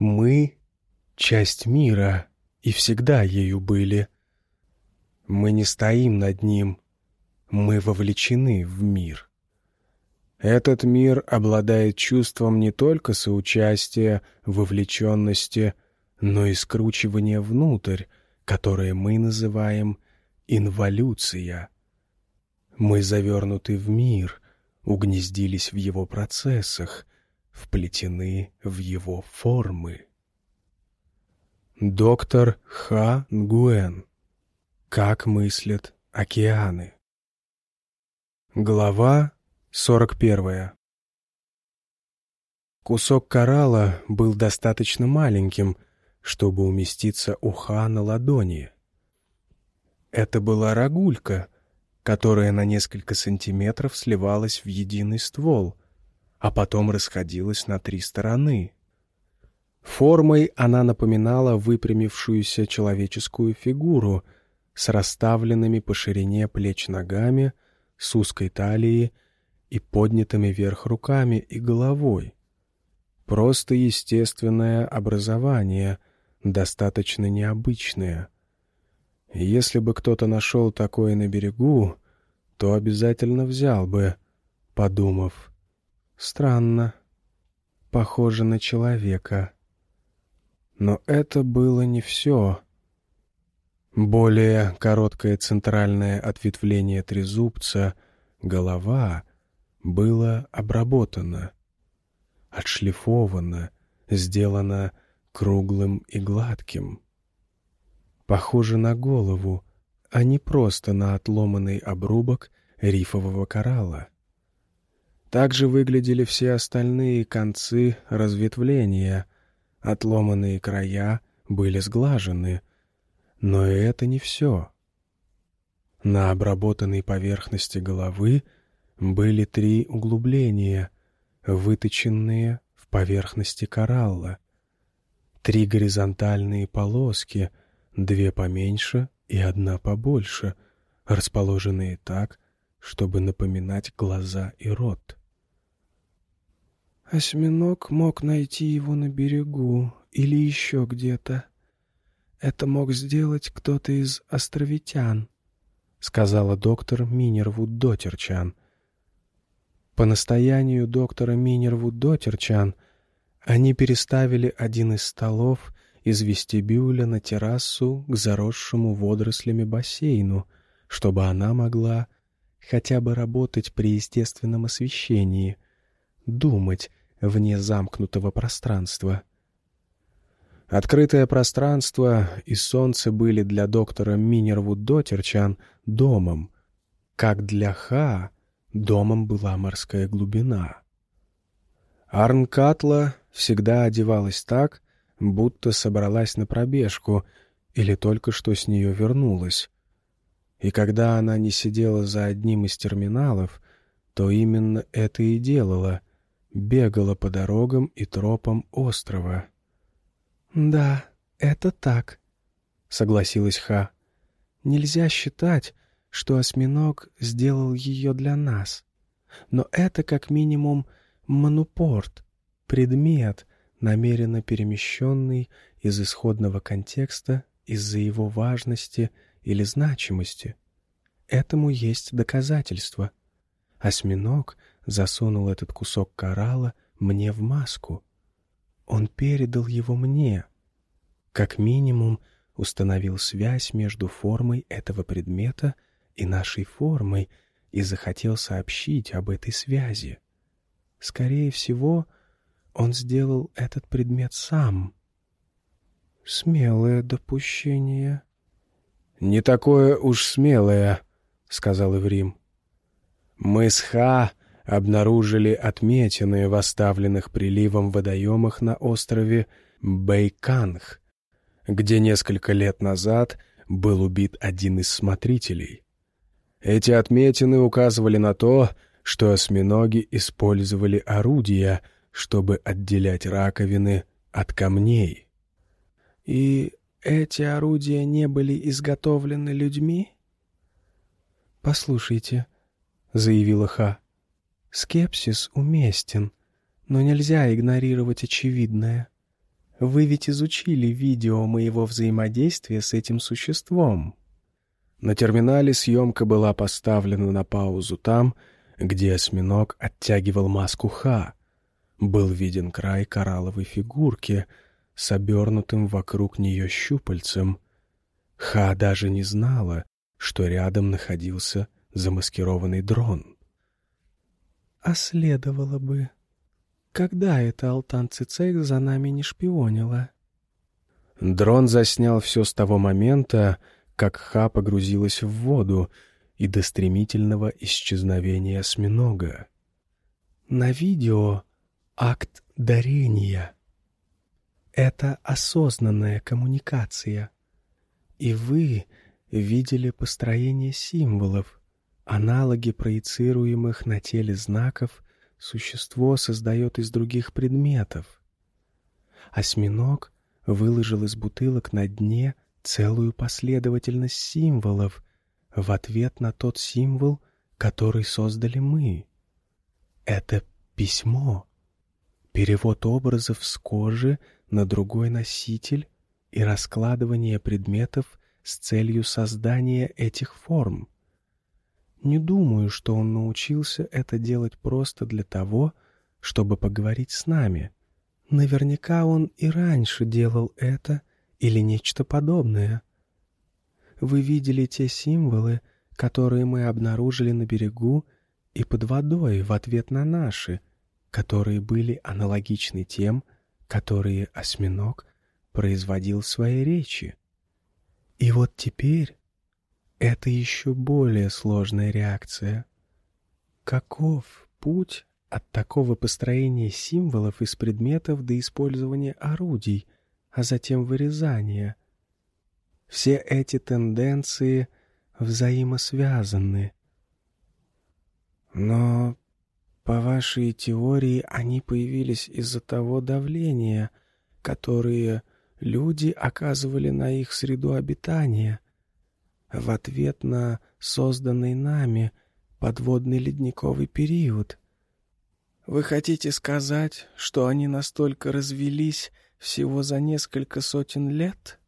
Мы — часть мира, и всегда ею были. Мы не стоим над ним, мы вовлечены в мир. Этот мир обладает чувством не только соучастия, вовлеченности, но и скручивания внутрь, которое мы называем инволюция. Мы завернуты в мир, угнездились в его процессах, вплетены в его формы. Доктор Ха Нгуэн. Как мыслят океаны. Глава 41. Кусок коралла был достаточно маленьким, чтобы уместиться у Ха на ладони. Это была рогулька, которая на несколько сантиметров сливалась в единый ствол, а потом расходилась на три стороны. Формой она напоминала выпрямившуюся человеческую фигуру с расставленными по ширине плеч ногами — с узкой талией и поднятыми вверх руками и головой. Просто естественное образование, достаточно необычное. Если бы кто-то нашел такое на берегу, то обязательно взял бы, подумав. Странно. Похоже на человека. Но это было не все. Более короткое центральное ответвление трезубца, голова, было обработано, отшлифовано, сделано круглым и гладким. Похоже на голову, а не просто на отломанный обрубок рифового коралла. Также выглядели все остальные концы разветвления, отломанные края были сглажены — но это не все. На обработанной поверхности головы были три углубления, выточенные в поверхности коралла. Три горизонтальные полоски, две поменьше и одна побольше, расположенные так, чтобы напоминать глаза и рот. Осьминог мог найти его на берегу или еще где-то, это мог сделать кто-то из островитян, сказала доктор Минервуд Дотерчан. По настоянию доктора Минервуд Дотерчан они переставили один из столов из вестибюля на террасу к заросшему водорослями бассейну, чтобы она могла хотя бы работать при естественном освещении, думать вне замкнутого пространства. Открытое пространство и солнце были для доктора Минервуд Дотерчан домом, как для Ха домом была морская глубина. Арнкатла всегда одевалась так, будто собралась на пробежку или только что с нее вернулась. И когда она не сидела за одним из терминалов, то именно это и делала — бегала по дорогам и тропам острова — «Да, это так», — согласилась Ха. «Нельзя считать, что осьминог сделал ее для нас. Но это как минимум манупорт, предмет, намеренно перемещенный из исходного контекста из-за его важности или значимости. Этому есть доказательство. Осьминог засунул этот кусок коралла мне в маску. Он передал его мне. Как минимум, установил связь между формой этого предмета и нашей формой и захотел сообщить об этой связи. Скорее всего, он сделал этот предмет сам. Смелое допущение. «Не такое уж смелое», — сказал Иврим. «Мы с Ха обнаружили отметины в оставленных приливом водоемах на острове Бейканг, где несколько лет назад был убит один из смотрителей. Эти отметины указывали на то, что осьминоги использовали орудия, чтобы отделять раковины от камней. И эти орудия не были изготовлены людьми? «Послушайте», — заявила Ха, — Скепсис уместен, но нельзя игнорировать очевидное. Вы ведь изучили видео моего взаимодействия с этим существом. На терминале съемка была поставлена на паузу там, где осьминог оттягивал маску Ха. Был виден край коралловой фигурки с обернутым вокруг нее щупальцем. Ха даже не знала, что рядом находился замаскированный дрон. «А следовало бы...» Когда это Алтан Цицейх за нами не шпионила? Дрон заснял все с того момента, как Ха погрузилась в воду и до стремительного исчезновения осьминога. На видео акт дарения. Это осознанная коммуникация. И вы видели построение символов, аналоги проецируемых на теле знаков существо создает из других предметов. Осьминог выложил из бутылок на дне целую последовательность символов в ответ на тот символ, который создали мы. Это письмо, перевод образов с кожи на другой носитель и раскладывание предметов с целью создания этих форм. Не думаю, что он научился это делать просто для того, чтобы поговорить с нами. Наверняка он и раньше делал это или нечто подобное. Вы видели те символы, которые мы обнаружили на берегу и под водой в ответ на наши, которые были аналогичны тем, которые осьминог производил в своей речи. И вот теперь это еще более сложная реакция. Каков путь от такого построения символов из предметов до использования орудий, а затем вырезания? Все эти тенденции взаимосвязаны. Но, по вашей теории, они появились из-за того давления, которое люди оказывали на их среду обитания — в ответ на созданный нами подводный ледниковый период. Вы хотите сказать, что они настолько развелись всего за несколько сотен лет?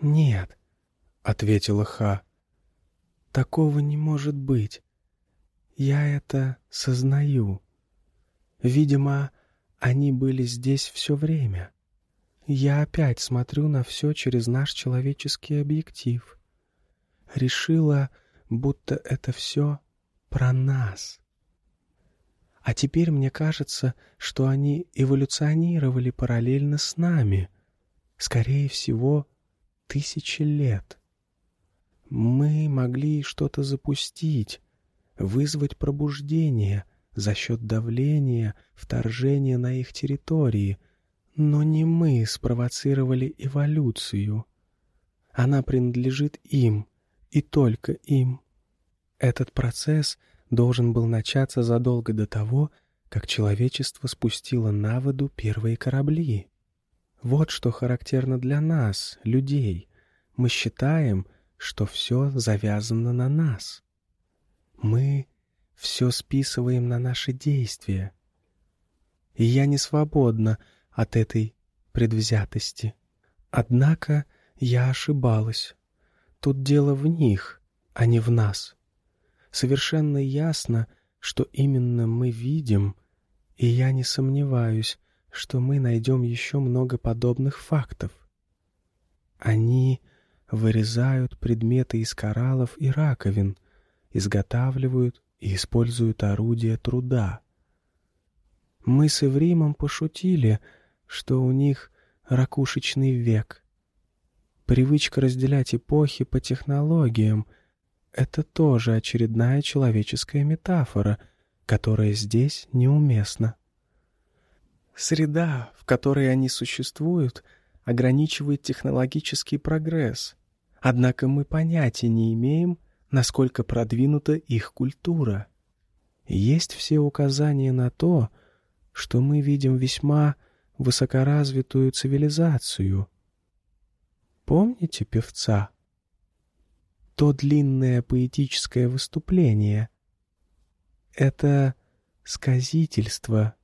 Нет, — ответила Ха. Такого не может быть. Я это сознаю. Видимо, они были здесь все время. Я опять смотрю на все через наш человеческий объектив. Решила, будто это все про нас. А теперь мне кажется, что они эволюционировали параллельно с нами. Скорее всего, тысячи лет. Мы могли что-то запустить, вызвать пробуждение за счет давления, вторжения на их территории — но не мы спровоцировали эволюцию. Она принадлежит им, и только им. Этот процесс должен был начаться задолго до того, как человечество спустило на воду первые корабли. Вот что характерно для нас, людей. Мы считаем, что все завязано на нас. Мы все списываем на наши действия. И я не свободна от этой предвзятости. Однако я ошибалась. Тут дело в них, а не в нас. Совершенно ясно, что именно мы видим, и я не сомневаюсь, что мы найдем еще много подобных фактов. Они вырезают предметы из кораллов и раковин, изготавливают и используют орудия труда. Мы с Эвримом пошутили — что у них ракушечный век. Привычка разделять эпохи по технологиям — это тоже очередная человеческая метафора, которая здесь неуместна. Среда, в которой они существуют, ограничивает технологический прогресс. Однако мы понятия не имеем, насколько продвинута их культура. Есть все указания на то, что мы видим весьма высокоразвитую цивилизацию. Помните певца? То длинное поэтическое выступление. Это сказительство,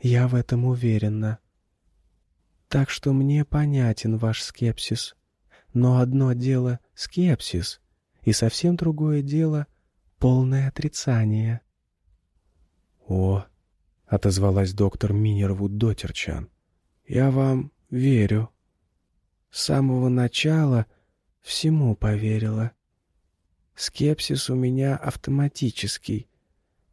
я в этом уверена. Так что мне понятен ваш скепсис. Но одно дело — скепсис, и совсем другое дело — полное отрицание. «О!» — отозвалась доктор Минервуд Дотерчан. «Я вам верю. С самого начала всему поверила. Скепсис у меня автоматический.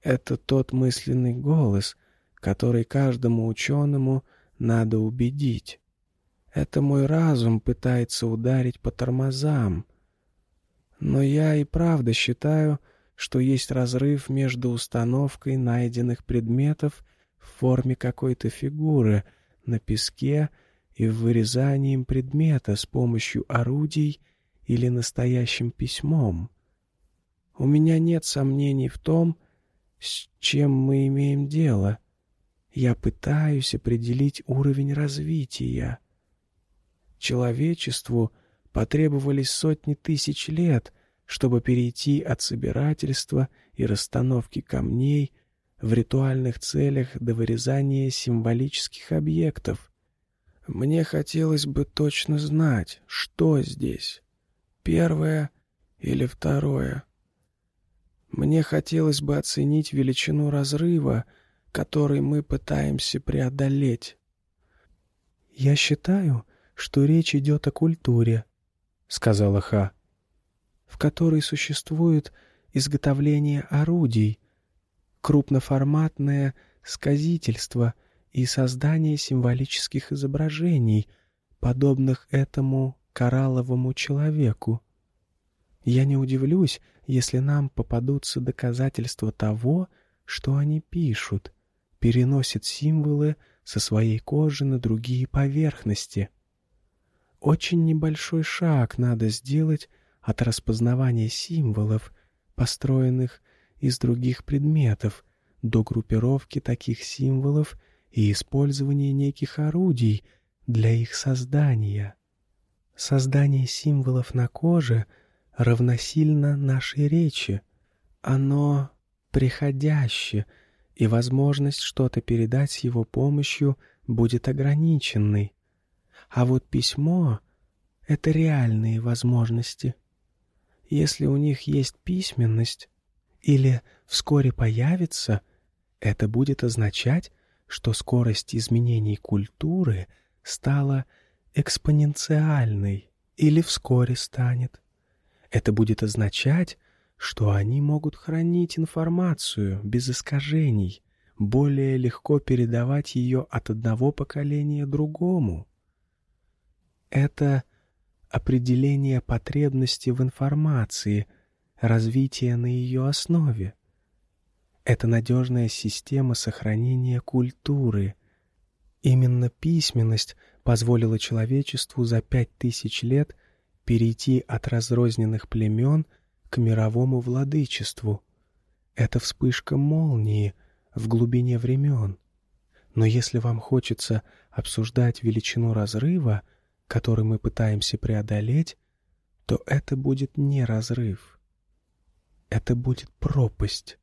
Это тот мысленный голос, который каждому ученому надо убедить. Это мой разум пытается ударить по тормозам. Но я и правда считаю, что есть разрыв между установкой найденных предметов в форме какой-то фигуры на песке и вырезанием предмета с помощью орудий или настоящим письмом. У меня нет сомнений в том, с чем мы имеем дело. Я пытаюсь определить уровень развития. Человечеству потребовались сотни тысяч лет, чтобы перейти от собирательства и расстановки камней в ритуальных целях до вырезания символических объектов. Мне хотелось бы точно знать, что здесь, первое или второе. Мне хотелось бы оценить величину разрыва, который мы пытаемся преодолеть. «Я считаю, что речь идет о культуре», — сказала Ха, «в которой существует изготовление орудий, крупноформатное сказительство и создание символических изображений, подобных этому коралловому человеку. Я не удивлюсь, если нам попадутся доказательства того, что они пишут, переносят символы со своей кожи на другие поверхности. Очень небольшой шаг надо сделать от распознавания символов, построенных из других предметов, до группировки таких символов и использования неких орудий для их создания. Создание символов на коже — равносильно нашей речи. Оно приходящее, и возможность что-то передать с его помощью будет ограниченной. А вот письмо — это реальные возможности. Если у них есть письменность или вскоре появится, это будет означать, что скорость изменений культуры стала экспоненциальной или вскоре станет. Это будет означать, что они могут хранить информацию без искажений, более легко передавать ее от одного поколения другому. Это определение потребности в информации, развитие на ее основе. Это надежная система сохранения культуры. Именно письменность позволила человечеству за пять тысяч лет – перейти от разрозненных племен к мировому владычеству. Это вспышка молнии в глубине времен. Но если вам хочется обсуждать величину разрыва, который мы пытаемся преодолеть, то это будет не разрыв. Это будет пропасть.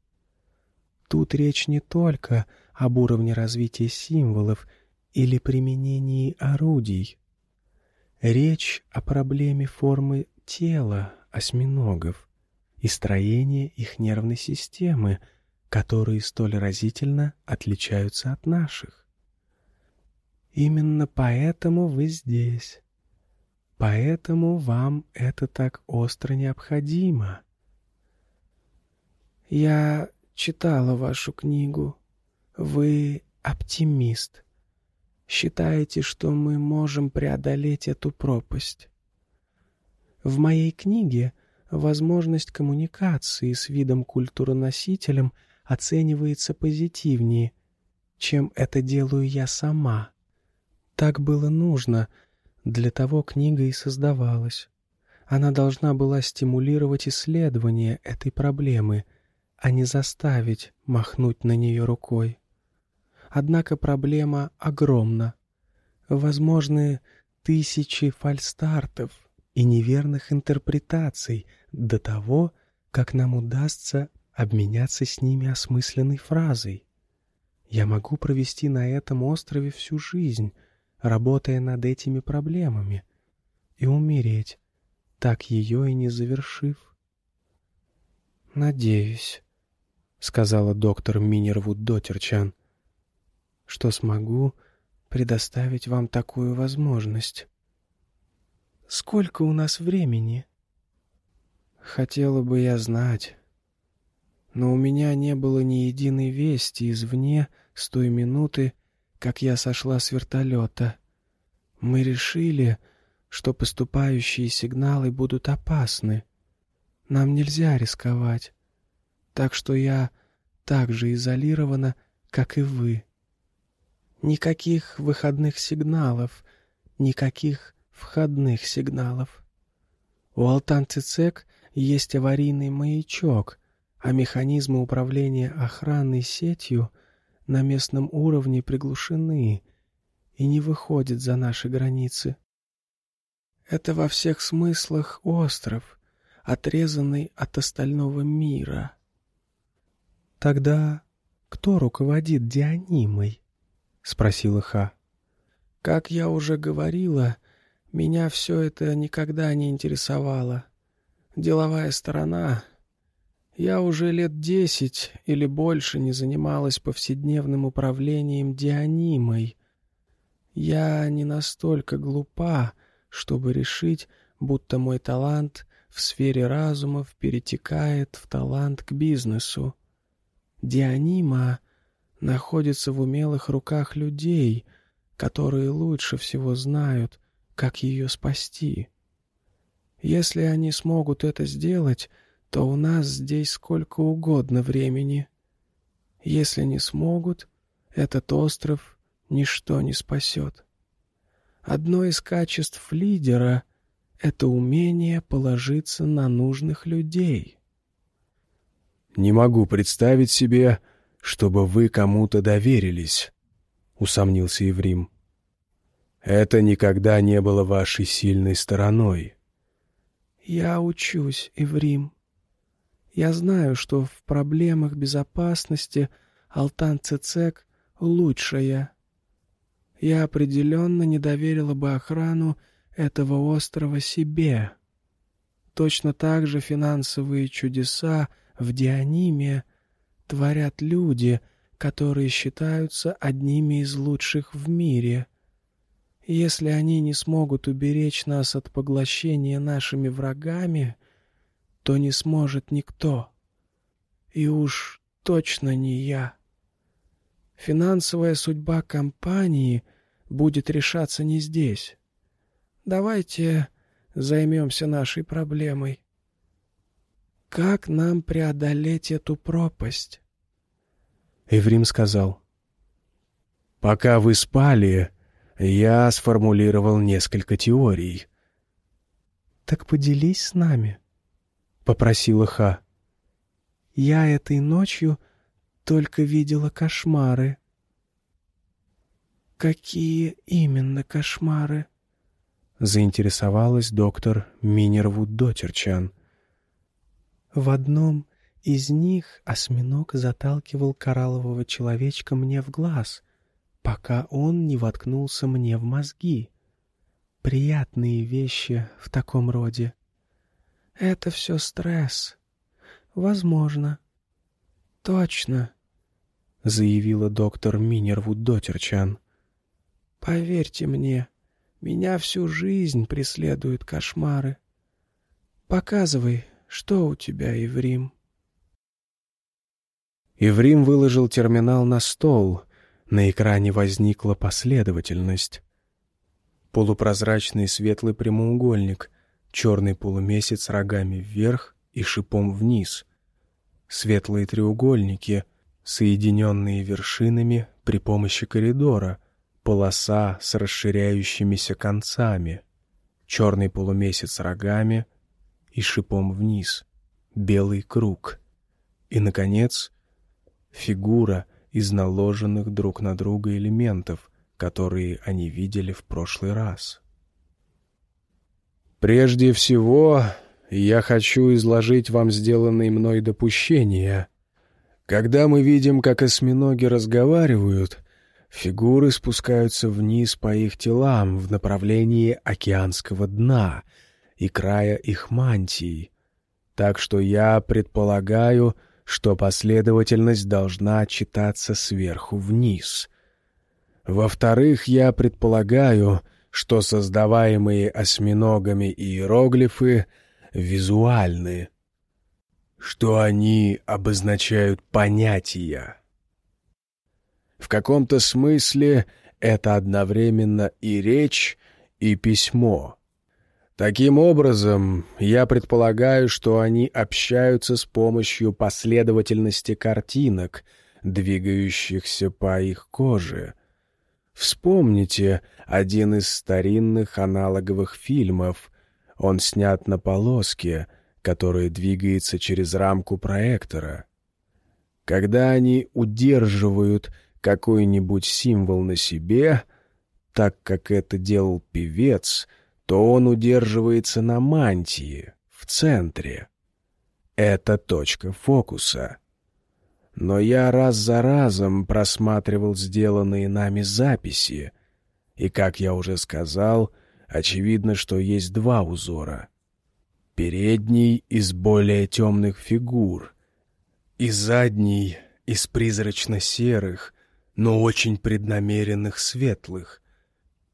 Тут речь не только об уровне развития символов или применении орудий. Речь о проблеме формы тела осьминогов и строения их нервной системы, которые столь разительно отличаются от наших. Именно поэтому вы здесь. Поэтому вам это так остро необходимо. Я читала вашу книгу. Вы оптимист считаете, что мы можем преодолеть эту пропасть. В моей книге возможность коммуникации с видом культуроносителем оценивается позитивнее, чем это делаю я сама. Так было нужно, для того книга и создавалась. Она должна была стимулировать исследование этой проблемы, а не заставить махнуть на нее рукой. Однако проблема огромна. Возможны тысячи фальстартов и неверных интерпретаций до того, как нам удастся обменяться с ними осмысленной фразой. Я могу провести на этом острове всю жизнь, работая над этими проблемами, и умереть, так ее и не завершив. «Надеюсь», — сказала доктор Минервуд Дотерчан, — «что смогу предоставить вам такую возможность. Сколько у нас времени?» «Хотела бы я знать, но у меня не было ни единой вести извне с той минуты, как я сошла с вертолета. Мы решили, что поступающие сигналы будут опасны. Нам нельзя рисковать. Так что я так же изолирована, как и вы. Никаких выходных сигналов, никаких входных сигналов. У Алтан-Цицек есть аварийный маячок, а механизмы управления охранной сетью на местном уровне приглушены и не выходят за наши границы. Это во всех смыслах остров, отрезанный от остального мира. Тогда кто руководит Дионимой? — спросила Ха. Как я уже говорила, меня все это никогда не интересовало. Деловая сторона. Я уже лет десять или больше не занималась повседневным управлением Дионимой. Я не настолько глупа, чтобы решить, будто мой талант в сфере разумов перетекает в талант к бизнесу. Дианима находится в умелых руках людей, которые лучше всего знают, как ее спасти. Если они смогут это сделать, то у нас здесь сколько угодно времени. Если не смогут, этот остров ничто не спасет. Одно из качеств лидера — это умение положиться на нужных людей. «Не могу представить себе, чтобы вы кому-то доверились», — усомнился Еврим. «Это никогда не было вашей сильной стороной». «Я учусь, Еврим. Я знаю, что в проблемах безопасности Алтан Цецек лучшая. Я определенно не доверила бы охрану этого острова себе. Точно так же финансовые чудеса в Диониме творят люди, которые считаются одними из лучших в мире. Если они не смогут уберечь нас от поглощения нашими врагами, то не сможет никто. И уж точно не я. Финансовая судьба компании будет решаться не здесь. Давайте займемся нашей проблемой. Как нам преодолеть эту пропасть? Эврим сказал. Пока вы спали, я сформулировал несколько теорий. Так поделись с нами, — попросила Ха. Я этой ночью только видела кошмары. Какие именно кошмары? Заинтересовалась доктор Минервуд Дотерчан. В одном из них осьминог заталкивал кораллового человечка мне в глаз, пока он не воткнулся мне в мозги. Приятные вещи в таком роде. Это все стресс. Возможно. «Точно», — заявила доктор Минервуд Дотерчан. «Поверьте мне, меня всю жизнь преследуют кошмары. Показывай, что у тебя, Еврим». Еврим выложил терминал на стол. На экране возникла последовательность. Полупрозрачный светлый прямоугольник, черный полумесяц рогами вверх и шипом вниз — светлые треугольники, соединенные вершинами при помощи коридора, полоса с расширяющимися концами, черный полумесяц рогами и шипом вниз, белый круг. И, наконец, фигура из наложенных друг на друга элементов, которые они видели в прошлый раз. «Прежде всего, я хочу изложить вам сделанные мной допущения. Когда мы видим, как осьминоги разговаривают, Фигуры спускаются вниз по их телам в направлении океанского дна и края их мантий, так что я предполагаю, что последовательность должна читаться сверху вниз. Во-вторых, я предполагаю, что создаваемые осьминогами иероглифы визуальны, что они обозначают понятия. В каком-то смысле это одновременно и речь, и письмо. Таким образом, я предполагаю, что они общаются с помощью последовательности картинок, двигающихся по их коже. Вспомните один из старинных аналоговых фильмов. Он снят на полоске, которая двигается через рамку проектора. Когда они удерживают какой-нибудь символ на себе, так как это делал певец, то он удерживается на мантии, в центре. Это точка фокуса. Но я раз за разом просматривал сделанные нами записи, и, как я уже сказал, очевидно, что есть два узора. Передний из более темных фигур, и задний из призрачно-серых, но очень преднамеренных светлых.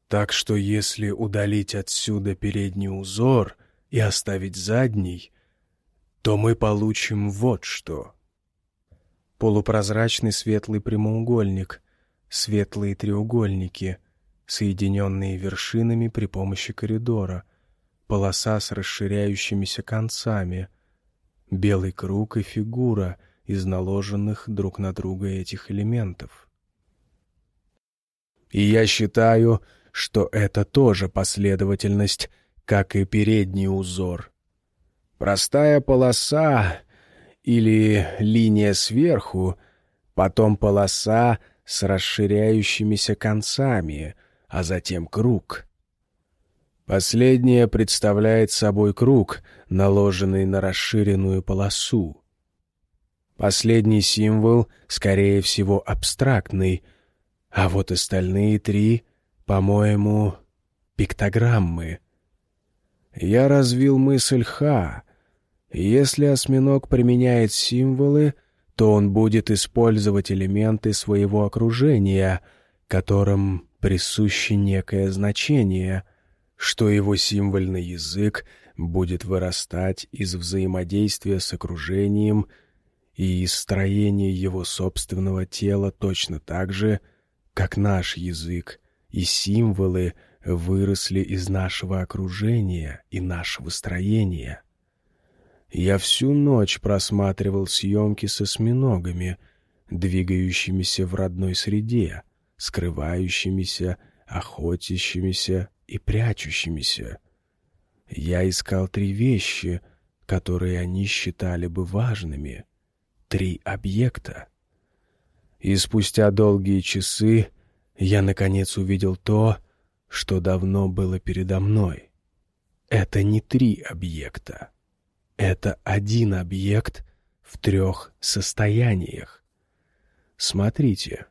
Так что если удалить отсюда передний узор и оставить задний, то мы получим вот что. Полупрозрачный светлый прямоугольник, светлые треугольники, соединенные вершинами при помощи коридора, полоса с расширяющимися концами, белый круг и фигура из наложенных друг на друга этих элементов — и я считаю, что это тоже последовательность, как и передний узор. Простая полоса или линия сверху, потом полоса с расширяющимися концами, а затем круг. Последнее представляет собой круг, наложенный на расширенную полосу. Последний символ, скорее всего, абстрактный — а вот остальные три, по-моему, пиктограммы. Я развил мысль «Ха». Если осьминог применяет символы, то он будет использовать элементы своего окружения, которым присуще некое значение, что его символьный язык будет вырастать из взаимодействия с окружением и из строения его собственного тела точно так же, как наш язык и символы выросли из нашего окружения и нашего строения. Я всю ночь просматривал съемки с осьминогами, двигающимися в родной среде, скрывающимися, охотящимися и прячущимися. Я искал три вещи, которые они считали бы важными, три объекта. И спустя долгие часы я, наконец, увидел то, что давно было передо мной. Это не три объекта. Это один объект в трех состояниях. Смотрите.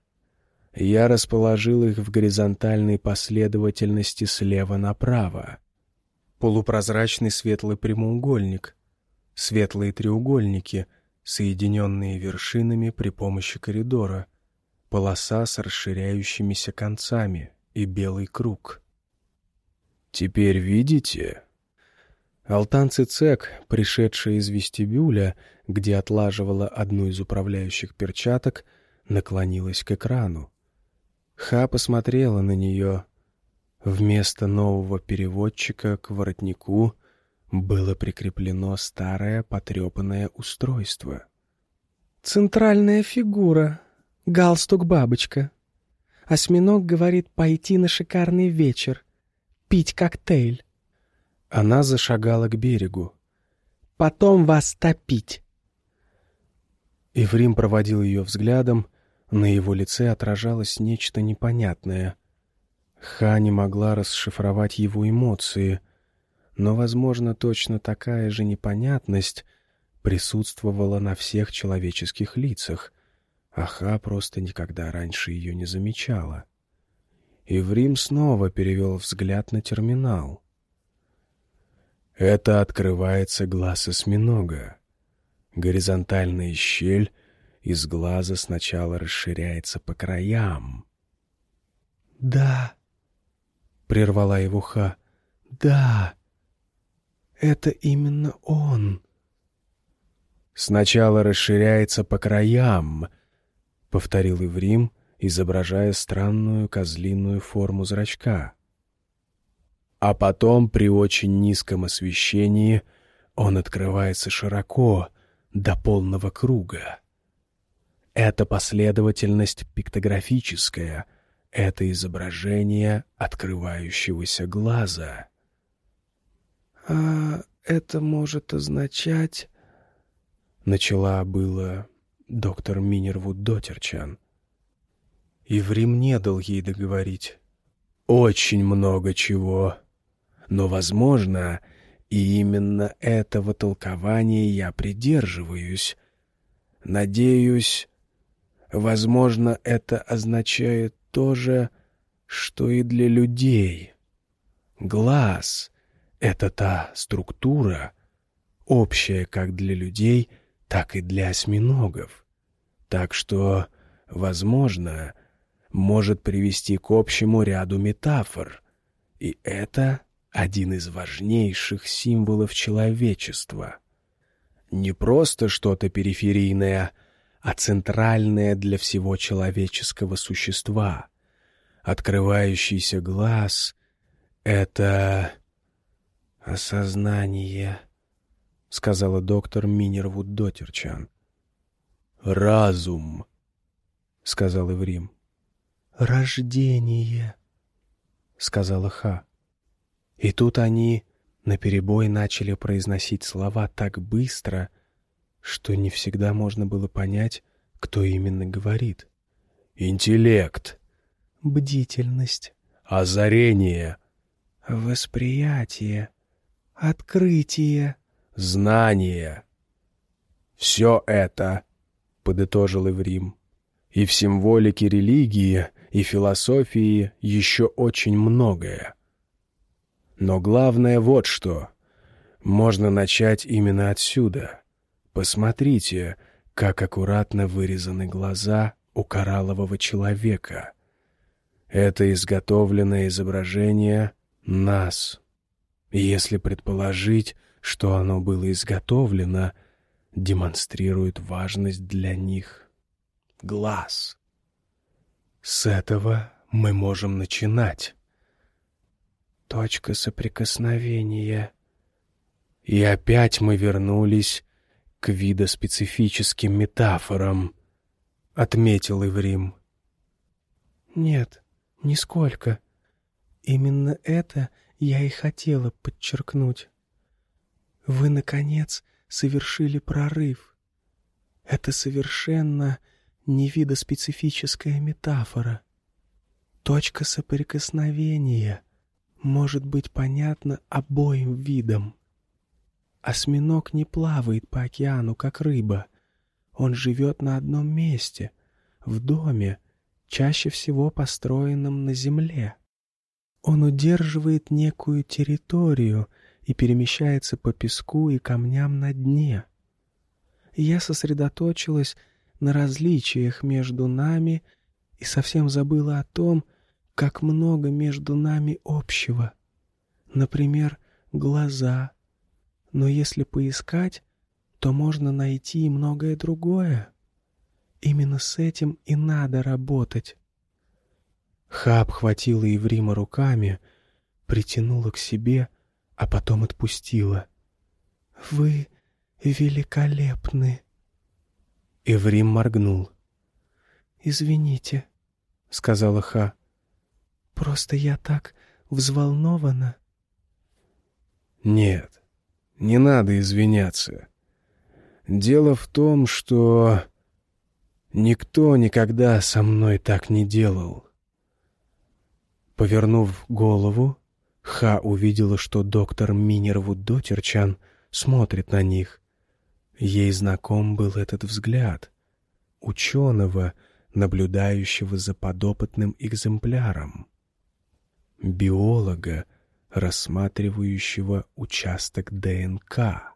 Я расположил их в горизонтальной последовательности слева направо. Полупрозрачный светлый прямоугольник, светлые треугольники — соединенные вершинами при помощи коридора, полоса с расширяющимися концами и белый круг. «Теперь видите?» Алтан Цицек, пришедшая из вестибюля, где отлаживала одну из управляющих перчаток, наклонилась к экрану. Ха посмотрела на нее. Вместо нового переводчика к воротнику — было прикреплено старое потрепанное устройство. «Центральная фигура. Галстук-бабочка. Осьминог говорит пойти на шикарный вечер. Пить коктейль». Она зашагала к берегу. «Потом вас топить». Иврим проводил ее взглядом, на его лице отражалось нечто непонятное. Ха не могла расшифровать его эмоции — но, возможно, точно такая же непонятность присутствовала на всех человеческих лицах, Аха просто никогда раньше ее не замечала. И в Рим снова перевел взгляд на терминал. Это открывается глаз осьминога. Горизонтальная щель из глаза сначала расширяется по краям. «Да», — прервала его Ха, — «да, это именно он». «Сначала расширяется по краям», — повторил Иврим, изображая странную козлиную форму зрачка. А потом при очень низком освещении он открывается широко, до полного круга. Это последовательность пиктографическая, это изображение открывающегося глаза. «А это может означать...» Начала было доктор Минервуд Дотерчан. Иврим не дал ей договорить. «Очень много чего. Но, возможно, и именно этого толкования я придерживаюсь. Надеюсь, возможно, это означает то же, что и для людей. Глаз — это та структура, общая как для людей, так и для осьминогов. Так что, возможно, может привести к общему ряду метафор. И это один из важнейших символов человечества. Не просто что-то периферийное, а центральное для всего человеческого существа. Открывающийся глаз — это осознание, — сказала доктор Минервуд Дотерчан. «Разум», — сказал Иврим. «Рождение», — сказала Ха. И тут они наперебой начали произносить слова так быстро, что не всегда можно было понять, кто именно говорит. «Интеллект», «бдительность», «озарение», «восприятие», «открытие», «знание». «Все это», — подытожил Иврим, — «и в символике религии и философии еще очень многое». Но главное вот что. Можно начать именно отсюда. Посмотрите, как аккуратно вырезаны глаза у кораллового человека. Это изготовленное изображение нас. Если предположить, что оно было изготовлено, демонстрирует важность для них. Глаз. С этого мы можем начинать точка соприкосновения. И опять мы вернулись к видоспецифическим метафорам, — отметил Иврим. Нет, нисколько. Именно это я и хотела подчеркнуть. Вы, наконец, совершили прорыв. Это совершенно невидоспецифическая метафора. Точка соприкосновения — может быть понятно обоим видам. Осьминог не плавает по океану, как рыба. Он живет на одном месте, в доме, чаще всего построенном на земле. Он удерживает некую территорию и перемещается по песку и камням на дне. Я сосредоточилась на различиях между нами и совсем забыла о том, как много между нами общего. Например, глаза. Но если поискать, то можно найти и многое другое. Именно с этим и надо работать. Ха обхватила Еврима руками, притянула к себе, а потом отпустила. «Вы великолепны!» Еврим моргнул. «Извините», — сказала Ха. Просто я так взволнована. Нет, не надо извиняться. Дело в том, что никто никогда со мной так не делал. Повернув голову, Ха увидела, что доктор Минервуд Дотерчан смотрит на них. Ей знаком был этот взгляд. ученого, наблюдающего за подопытным экземпляром, биолога, рассматривающего участок ДНК.